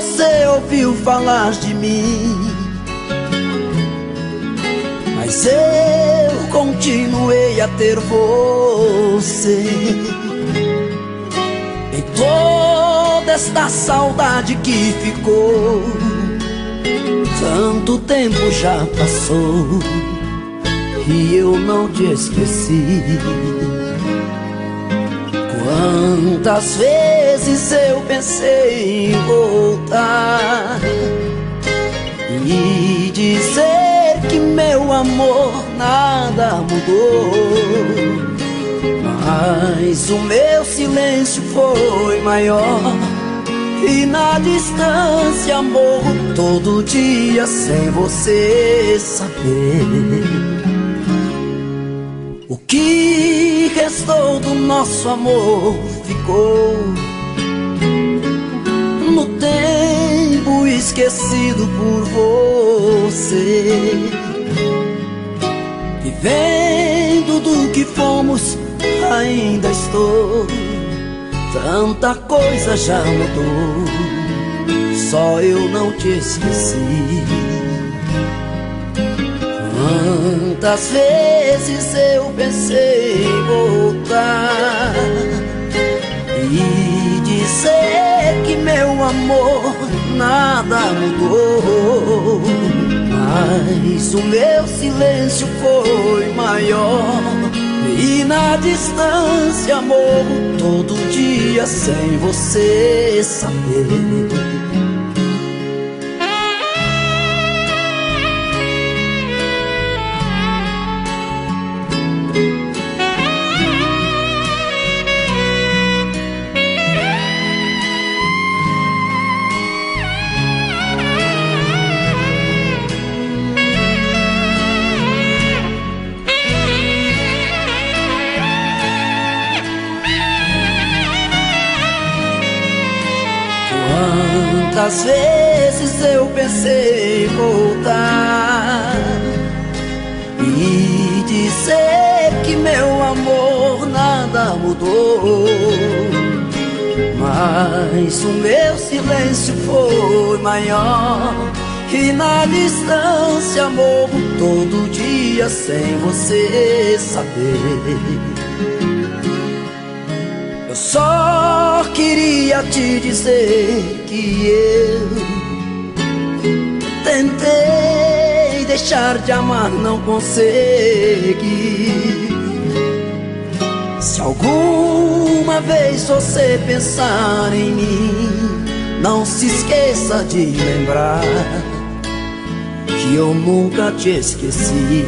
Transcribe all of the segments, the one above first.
você ouviu falar de mim. Mas eu continuei a ter você. Em toda esta saudade que ficou, tanto tempo já passou e eu não te esqueci. Quantas vezes eu pensei em voltar e dizer que meu amor nada mudou. Mas o meu silêncio foi maior e na distância morro todo dia sem você saber. Que restou do nosso amor ficou no tempo esquecido por você. Vivendo do que fomos, ainda estou. Tanta coisa já mudou, só eu não te esqueci. Quantas vezes eu pensei em voltar e dizer que meu amor nada mudou, mas o meu silêncio foi maior. E na distância morro todo dia sem você saber. Quantas vezes eu pensei voltar e dizer que meu amor nada mudou. Mas o meu silêncio foi maior e na distância morro todo dia sem você saber. Eu só queria te dizer que eu tentei deixar de amar, não consegui. Se alguma vez você pensar em mim, não se esqueça de lembrar que eu nunca te esqueci.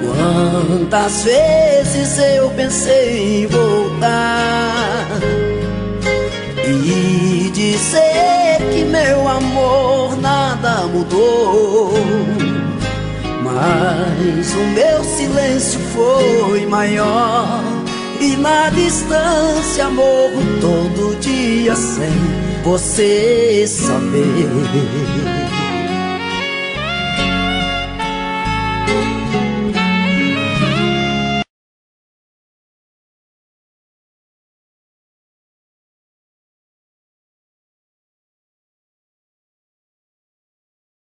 Quantas vezes eu pensei em e dizer que meu amor nada mudou. Mas o meu silêncio foi maior e na distância morro todo dia sem você saber.